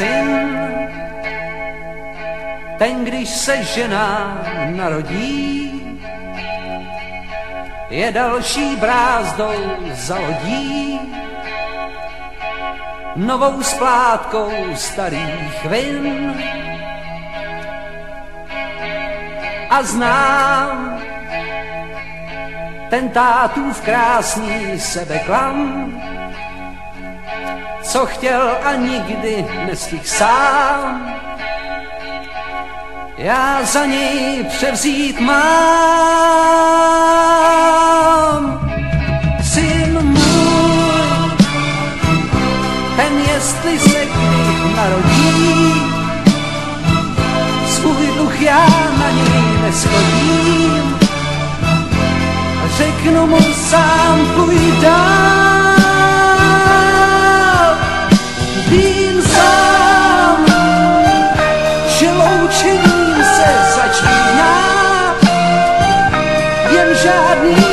syn. Ten, když se žena narodí, je další brázdou za lodí, novou splátkou starých vin. A znám ten tátův krásný sebeklam, co chtěl a nikdy nestihl sám. Já za něj převzít mám. Syn můj, ten jestli se kdy narodí, svůj duch já na něj neschodím. Řeknu mu sám půjď že loučením se začíná, jen žádný